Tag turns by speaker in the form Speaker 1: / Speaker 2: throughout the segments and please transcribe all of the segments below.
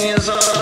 Speaker 1: 15, 16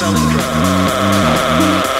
Speaker 1: selling drugs.